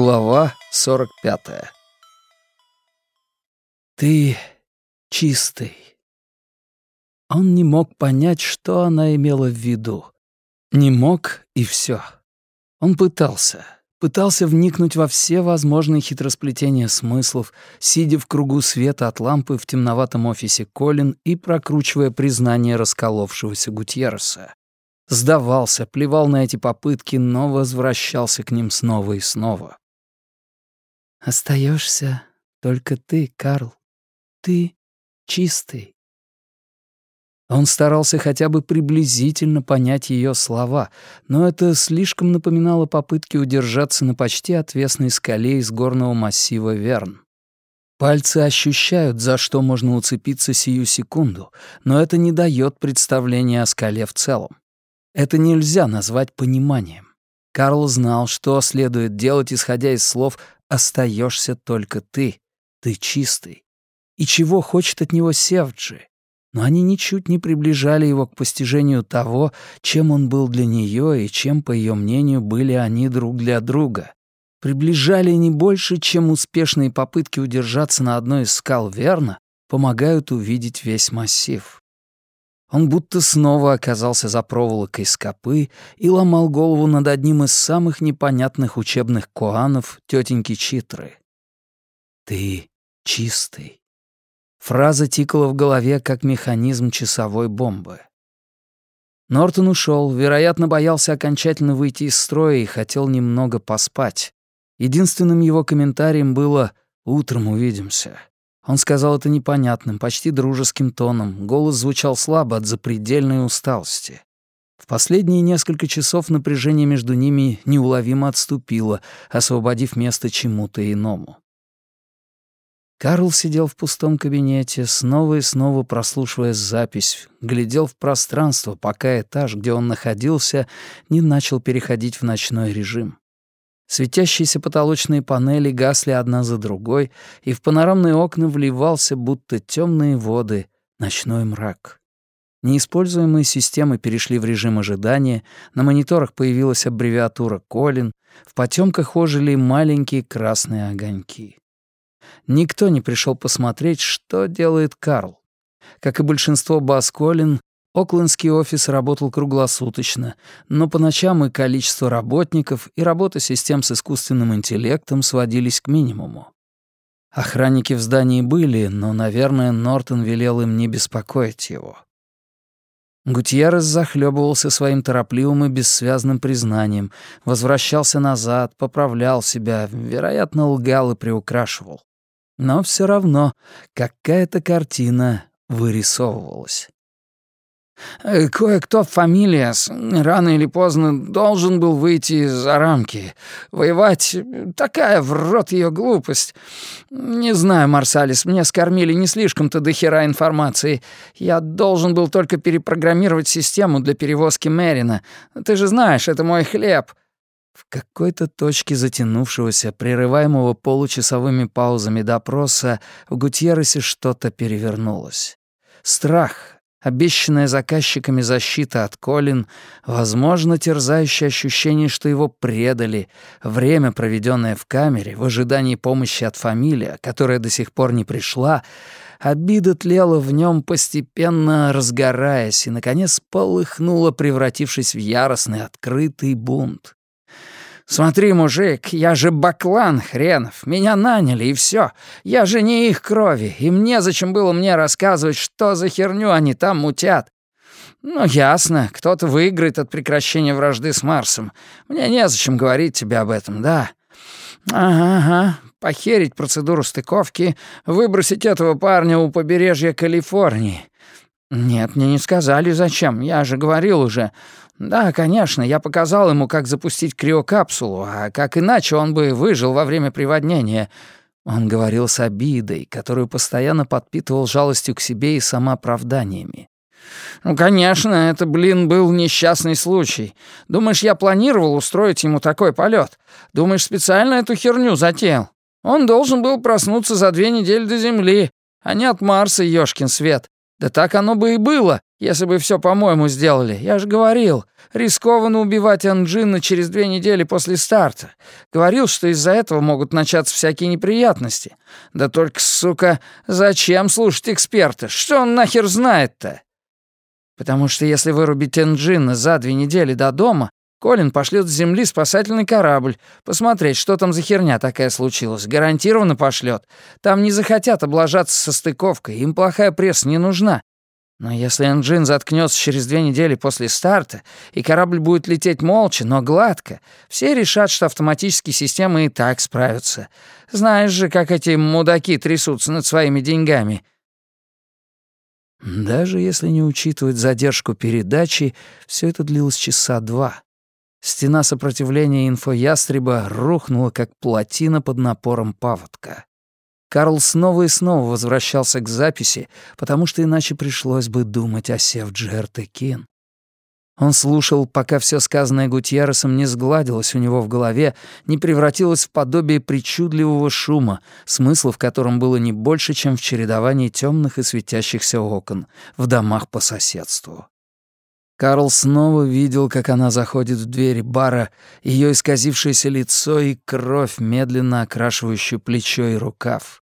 Глава 45 «Ты чистый». Он не мог понять, что она имела в виду. Не мог, и все. Он пытался. Пытался вникнуть во все возможные хитросплетения смыслов, сидя в кругу света от лампы в темноватом офисе Колин и прокручивая признание расколовшегося Гутьерреса. Сдавался, плевал на эти попытки, но возвращался к ним снова и снова. Остаешься только ты, Карл. Ты чистый. Он старался хотя бы приблизительно понять ее слова, но это слишком напоминало попытки удержаться на почти отвесной скале из горного массива Верн. Пальцы ощущают, за что можно уцепиться сию секунду, но это не дает представления о скале в целом. Это нельзя назвать пониманием. Карл знал, что следует делать, исходя из слов «остаешься только ты, ты чистый». И чего хочет от него Севджи? Но они ничуть не приближали его к постижению того, чем он был для нее и чем, по ее мнению, были они друг для друга. Приближали не больше, чем успешные попытки удержаться на одной из скал Верна помогают увидеть весь массив. Он будто снова оказался за проволокой скопы и ломал голову над одним из самых непонятных учебных коанов тетеньки Читры. «Ты чистый». Фраза тикала в голове, как механизм часовой бомбы. Нортон ушел, вероятно, боялся окончательно выйти из строя и хотел немного поспать. Единственным его комментарием было «Утром увидимся». Он сказал это непонятным, почти дружеским тоном. Голос звучал слабо от запредельной усталости. В последние несколько часов напряжение между ними неуловимо отступило, освободив место чему-то иному. Карл сидел в пустом кабинете, снова и снова прослушивая запись, глядел в пространство, пока этаж, где он находился, не начал переходить в ночной режим. Светящиеся потолочные панели гасли одна за другой, и в панорамные окна вливался, будто темные воды, ночной мрак. Неиспользуемые системы перешли в режим ожидания, на мониторах появилась аббревиатура «Колин», в потемках ожили маленькие красные огоньки. Никто не пришел посмотреть, что делает Карл. Как и большинство Бас-Колин, Оклендский офис работал круглосуточно, но по ночам и количество работников, и работа систем с искусственным интеллектом сводились к минимуму. Охранники в здании были, но, наверное, Нортон велел им не беспокоить его. Гутьеррес захлебывался своим торопливым и бессвязным признанием, возвращался назад, поправлял себя, вероятно, лгал и приукрашивал. Но все равно какая-то картина вырисовывалась. Э, «Кое-кто в рано или поздно должен был выйти за рамки. Воевать — такая в рот ее глупость. Не знаю, Марсалис, мне скормили не слишком-то дохера информации. Я должен был только перепрограммировать систему для перевозки Мерина. Ты же знаешь, это мой хлеб». В какой-то точке затянувшегося, прерываемого получасовыми паузами допроса, в Гутьерресе что-то перевернулось. Страх, обещанная заказчиками защита от Колин, возможно, терзающее ощущение, что его предали, время, проведенное в камере, в ожидании помощи от фамилия, которая до сих пор не пришла, обида тлела в нем постепенно разгораясь и, наконец, полыхнула, превратившись в яростный открытый бунт. «Смотри, мужик, я же баклан хренов, меня наняли, и все. Я же не их крови, и мне зачем было мне рассказывать, что за херню они там мутят. Ну, ясно, кто-то выиграет от прекращения вражды с Марсом. Мне незачем говорить тебе об этом, да? Ага, ага, похерить процедуру стыковки, выбросить этого парня у побережья Калифорнии. Нет, мне не сказали, зачем, я же говорил уже. «Да, конечно, я показал ему, как запустить криокапсулу, а как иначе он бы выжил во время приводнения». Он говорил с обидой, которую постоянно подпитывал жалостью к себе и самооправданиями. «Ну, конечно, это, блин, был несчастный случай. Думаешь, я планировал устроить ему такой полет? Думаешь, специально эту херню затеял? Он должен был проснуться за две недели до Земли, а не от Марса, ёшкин свет. Да так оно бы и было, если бы все по-моему сделали. Я же говорил, рискованно убивать Анджина через две недели после старта. Говорил, что из-за этого могут начаться всякие неприятности. Да только, сука, зачем слушать эксперта? Что он нахер знает-то? Потому что если вырубить Энджина за две недели до дома, Колин пошлет с земли спасательный корабль, посмотреть, что там за херня такая случилась. Гарантированно пошлет. Там не захотят облажаться со стыковкой, им плохая пресса не нужна. Но если Энджин заткнется через две недели после старта, и корабль будет лететь молча, но гладко, все решат, что автоматические системы и так справятся. Знаешь же, как эти мудаки трясутся над своими деньгами. Даже если не учитывать задержку передачи, все это длилось часа два. Стена сопротивления инфоястреба рухнула, как плотина под напором паводка. Карл снова и снова возвращался к записи, потому что иначе пришлось бы думать о Севджертекин. Он слушал, пока все сказанное Гутьерресом не сгладилось у него в голове, не превратилось в подобие причудливого шума, смысла в котором было не больше, чем в чередовании темных и светящихся окон в домах по соседству. Карл снова видел, как она заходит в двери бара, ее исказившееся лицо и кровь, медленно окрашивающую плечо и рукав.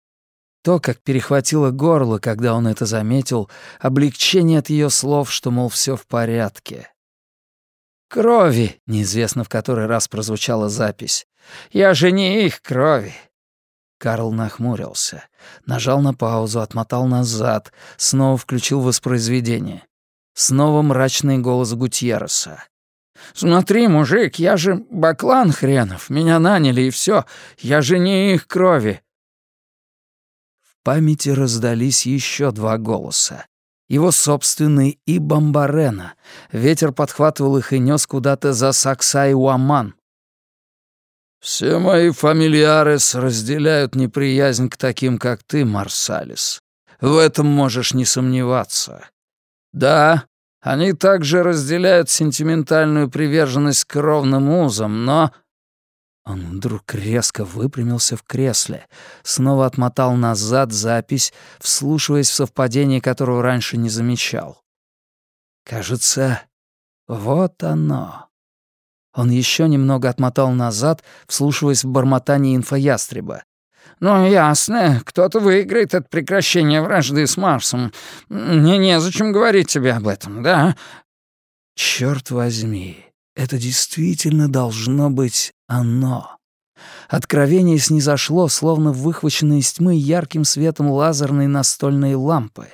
То, как перехватило горло, когда он это заметил, облегчение от ее слов, что, мол, все в порядке. «Крови!» — неизвестно в который раз прозвучала запись. «Я же не их крови!» Карл нахмурился, нажал на паузу, отмотал назад, снова включил воспроизведение. Снова мрачный голос Гутьерреса. «Смотри, мужик, я же баклан хренов, меня наняли и все, я же не их крови». В памяти раздались еще два голоса. Его собственный и Бомбарена. Ветер подхватывал их и нес куда-то за Сакса и Уаман. «Все мои фамильярес разделяют неприязнь к таким, как ты, Марсалис. В этом можешь не сомневаться. Да, они также разделяют сентиментальную приверженность к кровным узам, но...» Он вдруг резко выпрямился в кресле, снова отмотал назад запись, вслушиваясь в совпадение, которого раньше не замечал. «Кажется, вот оно». Он еще немного отмотал назад, вслушиваясь в бормотание инфоястреба. «Ну, ясно. Кто-то выиграет от прекращения вражды с Марсом. Мне незачем говорить тебе об этом, да?» «Чёрт возьми, это действительно должно быть оно». Откровение снизошло, словно выхваченное из тьмы ярким светом лазерной настольной лампы.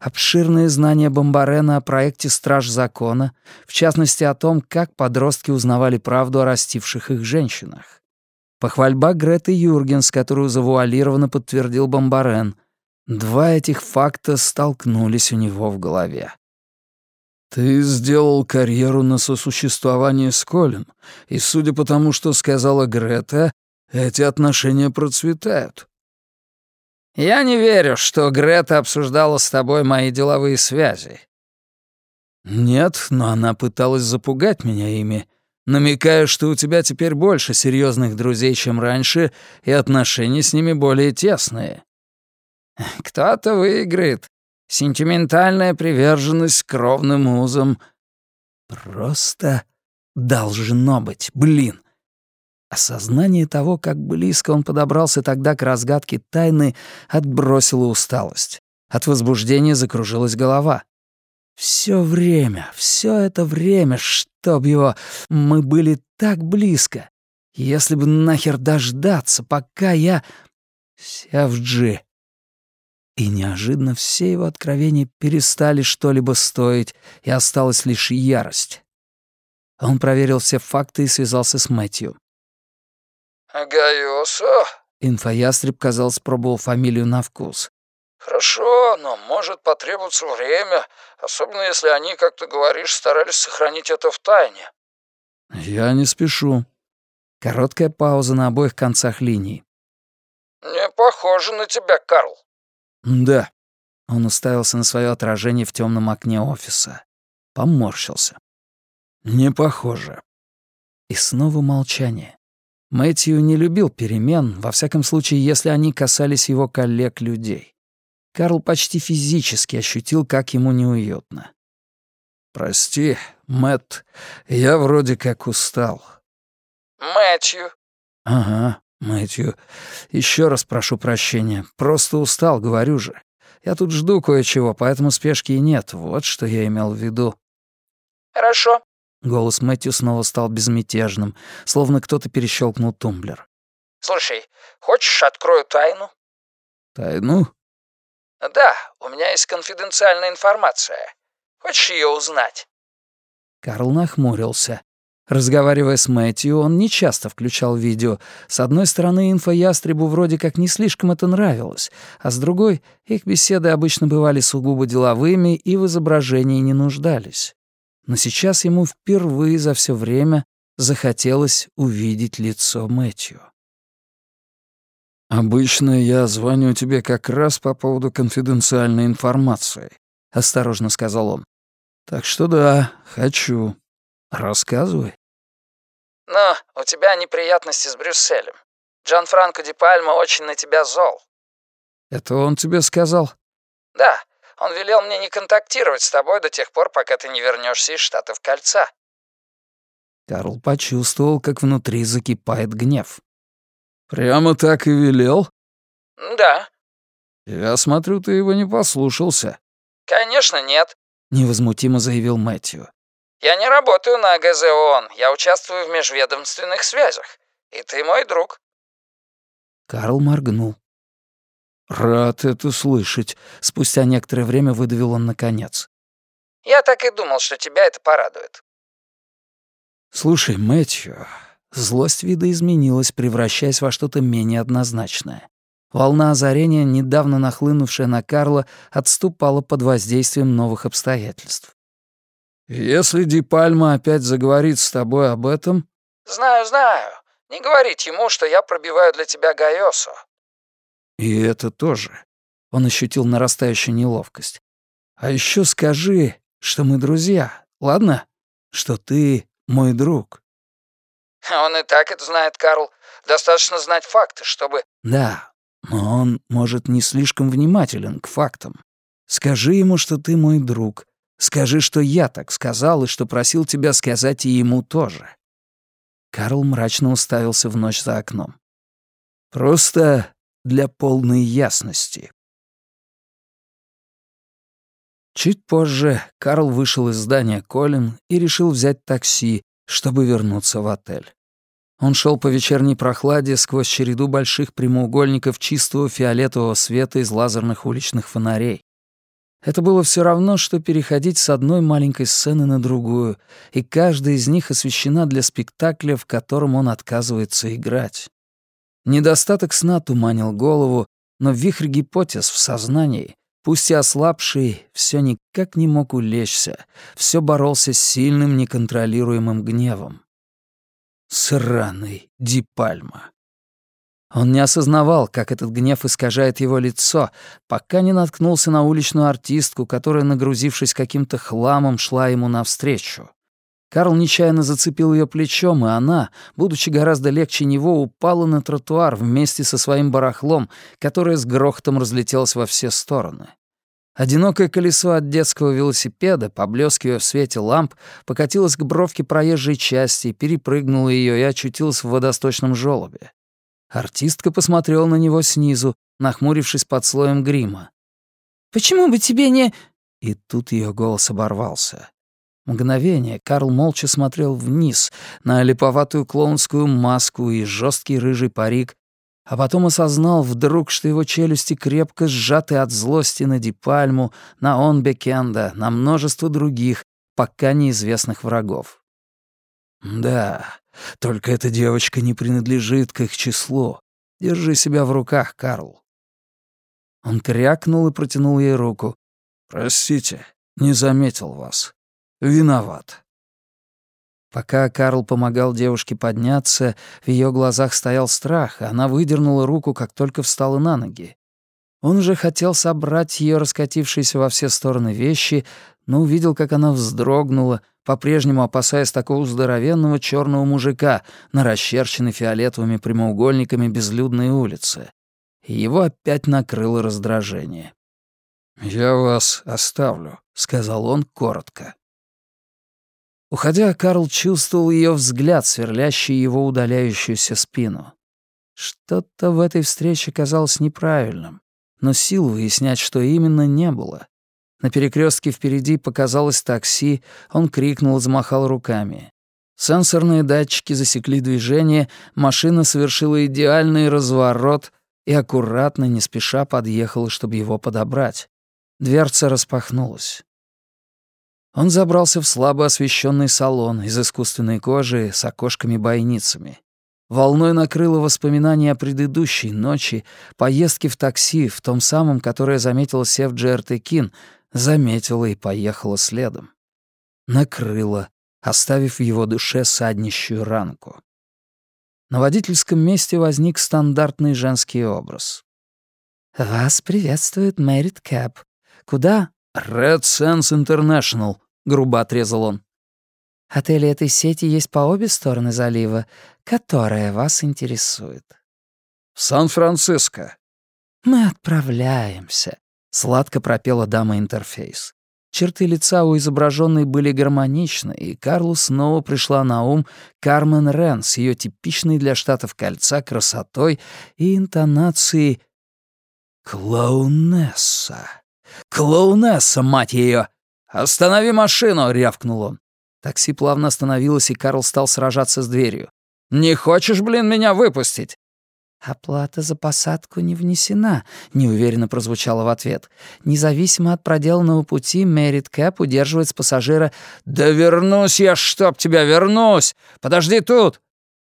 Обширные знания Бомбарена о проекте «Страж закона», в частности о том, как подростки узнавали правду о растивших их женщинах. Похвальба Греты Юргенс, которую завуалированно подтвердил Бомбарен. Два этих факта столкнулись у него в голове. «Ты сделал карьеру на сосуществование с Колин, и, судя по тому, что сказала Грета, эти отношения процветают». «Я не верю, что Грета обсуждала с тобой мои деловые связи». «Нет, но она пыталась запугать меня ими намекая, что у тебя теперь больше серьезных друзей, чем раньше, и отношения с ними более тесные. Кто-то выиграет. Сентиментальная приверженность к кровным узам. Просто должно быть, блин. Осознание того, как близко он подобрался тогда к разгадке тайны, отбросило усталость. От возбуждения закружилась голова. Все время, все это время, чтоб его, мы были так близко. Если бы нахер дождаться, пока я... Сявджи. И неожиданно все его откровения перестали что-либо стоить, и осталась лишь ярость. Он проверил все факты и связался с Мэтью. «Гайосо?» Инфоястреб, казалось, пробовал фамилию на вкус. «Хорошо, но может потребоваться время, особенно если они, как ты говоришь, старались сохранить это в тайне». «Я не спешу». Короткая пауза на обоих концах линии. «Не похоже на тебя, Карл». «Да». Он уставился на свое отражение в темном окне офиса. Поморщился. «Не похоже». И снова молчание. Мэтью не любил перемен, во всяком случае, если они касались его коллег-людей. Карл почти физически ощутил, как ему неуютно. «Прости, Мэтт, я вроде как устал». «Мэтью». «Ага, Мэтью. Еще раз прошу прощения. Просто устал, говорю же. Я тут жду кое-чего, поэтому спешки и нет. Вот что я имел в виду». «Хорошо». Голос Мэтью снова стал безмятежным, словно кто-то перещелкнул тумблер. «Слушай, хочешь, открою тайну?» «Тайну?» «Да, у меня есть конфиденциальная информация. Хочешь ее узнать?» Карл нахмурился. Разговаривая с Мэтью, он нечасто включал видео. С одной стороны, инфоястребу вроде как не слишком это нравилось, а с другой, их беседы обычно бывали сугубо деловыми и в изображении не нуждались. Но сейчас ему впервые за все время захотелось увидеть лицо Мэтью. «Обычно я звоню тебе как раз по поводу конфиденциальной информации», — осторожно сказал он. «Так что да, хочу. Рассказывай». «Но у тебя неприятности с Брюсселем. Джан Франко Ди Пальма очень на тебя зол». «Это он тебе сказал?» «Да, он велел мне не контактировать с тобой до тех пор, пока ты не вернешься из Штатов Кольца». Карл почувствовал, как внутри закипает гнев. «Прямо так и велел?» «Да». «Я смотрю, ты его не послушался». «Конечно, нет», — невозмутимо заявил Мэтью. «Я не работаю на АГЗ я участвую в межведомственных связях. И ты мой друг». Карл моргнул. «Рад это слышать», — спустя некоторое время выдавил он наконец. «Я так и думал, что тебя это порадует». «Слушай, Мэтью, Злость вида изменилась, превращаясь во что-то менее однозначное. Волна озарения, недавно нахлынувшая на Карла, отступала под воздействием новых обстоятельств. «Если Ди Пальма опять заговорит с тобой об этом...» «Знаю, знаю. Не говорить ему, что я пробиваю для тебя Гайосу». «И это тоже». Он ощутил нарастающую неловкость. «А еще скажи, что мы друзья, ладно? Что ты мой друг». Он и так это знает, Карл. Достаточно знать факты, чтобы... Да, но он, может, не слишком внимателен к фактам. Скажи ему, что ты мой друг. Скажи, что я так сказал и что просил тебя сказать и ему тоже. Карл мрачно уставился в ночь за окном. Просто для полной ясности. Чуть позже Карл вышел из здания Колин и решил взять такси, чтобы вернуться в отель. Он шел по вечерней прохладе сквозь череду больших прямоугольников чистого фиолетового света из лазерных уличных фонарей. Это было все равно, что переходить с одной маленькой сцены на другую, и каждая из них освещена для спектакля, в котором он отказывается играть. Недостаток сна туманил голову, но вихрь гипотез в сознании, пусть и ослабший, все никак не мог улечься, все боролся с сильным неконтролируемым гневом. Сраный Ди Пальма. Он не осознавал, как этот гнев искажает его лицо, пока не наткнулся на уличную артистку, которая, нагрузившись каким-то хламом, шла ему навстречу. Карл нечаянно зацепил ее плечом, и она, будучи гораздо легче него, упала на тротуар вместе со своим барахлом, которое с грохотом разлетелось во все стороны. Одинокое колесо от детского велосипеда, поблескивая в свете ламп, покатилось к бровке проезжей части, перепрыгнуло ее и очутилось в водосточном желобе. Артистка посмотрела на него снизу, нахмурившись под слоем грима. «Почему бы тебе не...» И тут ее голос оборвался. Мгновение Карл молча смотрел вниз на липоватую клоунскую маску и жесткий рыжий парик, а потом осознал вдруг, что его челюсти крепко сжаты от злости на Дипальму, на Онбекенда, на множество других, пока неизвестных врагов. «Да, только эта девочка не принадлежит к их числу. Держи себя в руках, Карл». Он крякнул и протянул ей руку. «Простите, не заметил вас. Виноват». Пока Карл помогал девушке подняться, в ее глазах стоял страх, и она выдернула руку, как только встала на ноги. Он уже хотел собрать ее раскатившиеся во все стороны вещи, но увидел, как она вздрогнула, по-прежнему опасаясь такого здоровенного черного мужика на расчерченной фиолетовыми прямоугольниками безлюдной улице. Его опять накрыло раздражение. «Я вас оставлю», — сказал он коротко. Уходя, Карл чувствовал ее взгляд, сверлящий его удаляющуюся спину. Что-то в этой встрече казалось неправильным, но сил выяснять, что именно, не было. На перекрестке впереди показалось такси, он крикнул и замахал руками. Сенсорные датчики засекли движение, машина совершила идеальный разворот и аккуратно, не спеша подъехала, чтобы его подобрать. Дверца распахнулась. Он забрался в слабо освещенный салон из искусственной кожи с окошками-бойницами. Волной накрыло воспоминание о предыдущей ночи, поездке в такси, в том самом, которое заметила Сев Джертекин, заметила и поехала следом. Накрыло, оставив в его душе саднищую ранку. На водительском месте возник стандартный женский образ. «Вас приветствует Мэрит Кэп. Куда?» «Red Sense International», — грубо отрезал он. Отели этой сети есть по обе стороны залива, которая вас интересует. В Сан-Франциско. Мы отправляемся, сладко пропела дама интерфейс. Черты лица у изображенной были гармоничны, и Карлу снова пришла на ум Кармен Рен с ее типичной для штатов кольца красотой и интонацией «Клоунесса! Клоунесса, мать ее! Останови машину!» — рявкнул он. Такси плавно остановилось, и Карл стал сражаться с дверью. «Не хочешь, блин, меня выпустить?» «Оплата за посадку не внесена», — неуверенно прозвучало в ответ. «Независимо от проделанного пути, Мэрит Кэп удерживает с пассажира...» «Да вернусь я, чтоб тебя, вернусь! Подожди тут!»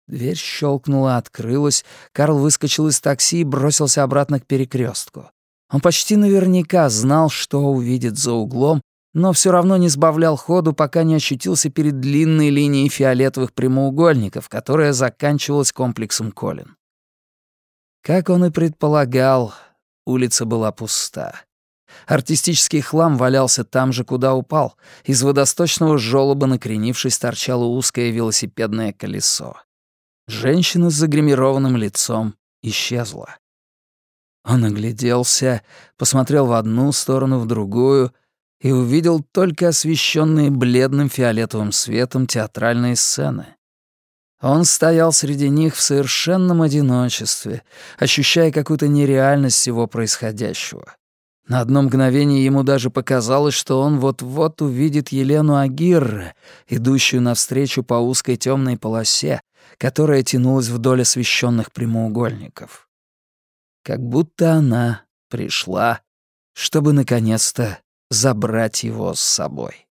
Дверь щелкнула, открылась. Карл выскочил из такси и бросился обратно к перекрестку. Он почти наверняка знал, что увидит за углом, но все равно не сбавлял ходу, пока не ощутился перед длинной линией фиолетовых прямоугольников, которая заканчивалась комплексом Колин. Как он и предполагал, улица была пуста. Артистический хлам валялся там же, куда упал. Из водосточного жёлоба, накренившись, торчало узкое велосипедное колесо. Женщина с загримированным лицом исчезла. Он огляделся, посмотрел в одну сторону, в другую и увидел только освещенные бледным фиолетовым светом театральные сцены. Он стоял среди них в совершенном одиночестве, ощущая какую-то нереальность всего происходящего. На одно мгновение ему даже показалось, что он вот-вот увидит Елену Агирре, идущую навстречу по узкой темной полосе, которая тянулась вдоль освещенных прямоугольников. Как будто она пришла, чтобы наконец-то забрать его с собой.